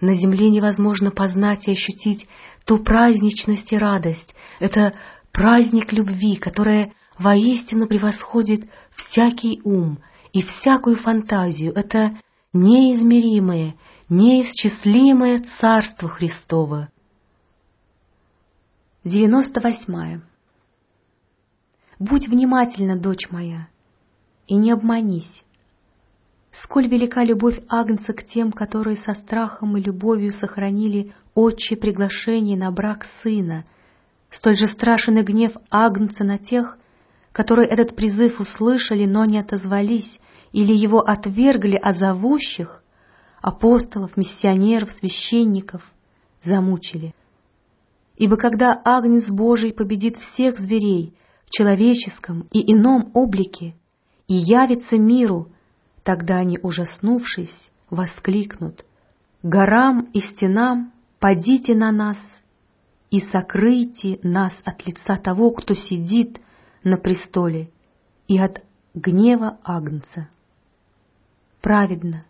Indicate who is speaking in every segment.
Speaker 1: На земле невозможно познать и ощутить ту праздничность и радость. Это праздник любви, которая воистину превосходит всякий ум и всякую фантазию. Это неизмеримое, неисчислимое Царство Христово. Девяносто восьмая. Будь внимательна, дочь моя, и не обманись. Сколь велика любовь Агнца к тем, которые со страхом и любовью сохранили отче приглашение на брак сына, столь же страшен и гнев Агнца на тех, которые этот призыв услышали, но не отозвались, или его отвергли, а зовущих, апостолов, миссионеров, священников, замучили. Ибо когда Агнец Божий победит всех зверей в человеческом и ином облике и явится миру, Тогда они, ужаснувшись, воскликнут «Горам и стенам падите на нас и сокрыйте нас от лица того, кто сидит на престоле, и от гнева Агнца». Праведно,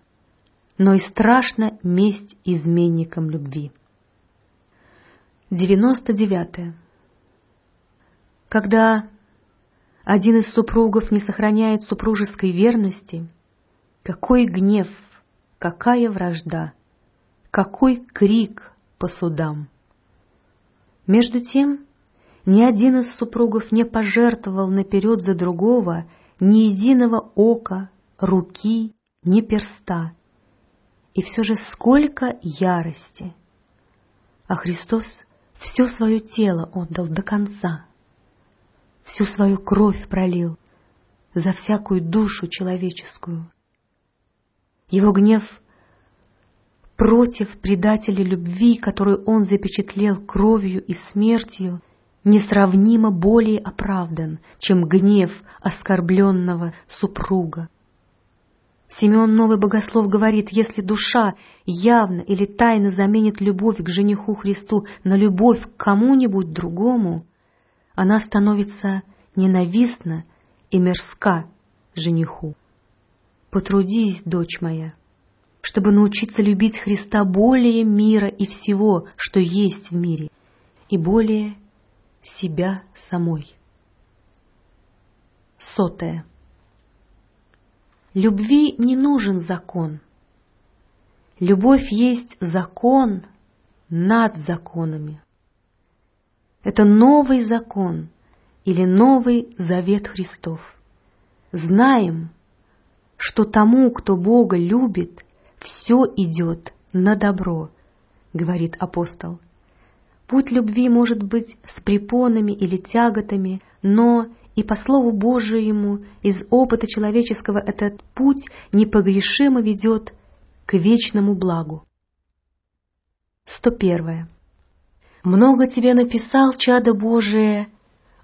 Speaker 1: но и страшно месть изменникам любви. 99. Когда один из супругов не сохраняет супружеской верности, какой гнев, какая вражда, какой крик по судам. Между тем, ни один из супругов не пожертвовал наперед за другого ни единого ока, руки, ни перста. И все же сколько ярости! А Христос все свое тело отдал до конца, всю свою кровь пролил за всякую душу человеческую. Его гнев против предателя любви, которую он запечатлел кровью и смертью, несравнимо более оправдан, чем гнев оскорбленного супруга. Симеон Новый Богослов говорит, если душа явно или тайно заменит любовь к жениху Христу на любовь к кому-нибудь другому, она становится ненавистна и мерзка жениху. Потрудись, дочь моя, чтобы научиться любить Христа более мира и всего, что есть в мире, и более себя самой. Сотая. Любви не нужен закон. Любовь есть закон над законами. Это новый закон или новый завет Христов. Знаем, что тому, кто Бога любит, все идет на добро, говорит апостол. Путь любви может быть с препонами или тяготами, но и по Слову Божьему из опыта человеческого этот путь непогрешимо ведет к вечному благу. 101. Много тебе написал, чадо Божие,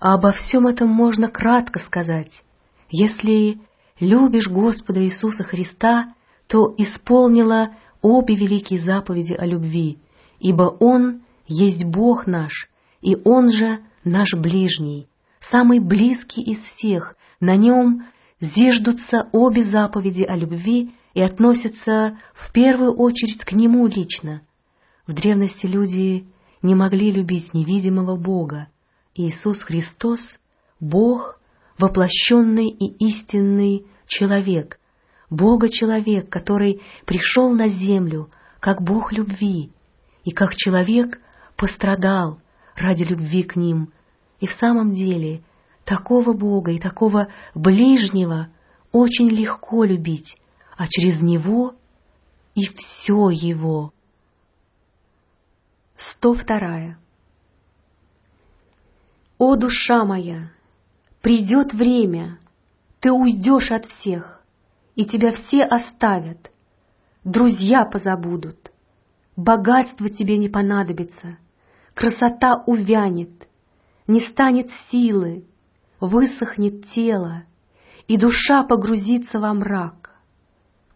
Speaker 1: а обо всем этом можно кратко сказать, если любишь Господа Иисуса Христа, то исполнила обе великие заповеди о любви, ибо Он есть Бог наш, и Он же наш ближний, самый близкий из всех, на Нем зиждутся обе заповеди о любви и относятся в первую очередь к Нему лично. В древности люди не могли любить невидимого Бога. Иисус Христос — Бог, воплощенный и истинный человек, Бога-человек, который пришел на землю как Бог любви и как человек пострадал ради любви к ним. И в самом деле такого Бога и такого ближнего очень легко любить, а через Него и все Его. 102. О, душа моя, придет время, ты уйдешь от всех, и тебя все оставят, друзья позабудут, богатство тебе не понадобится, красота увянет, не станет силы, высохнет тело, и душа погрузится во мрак.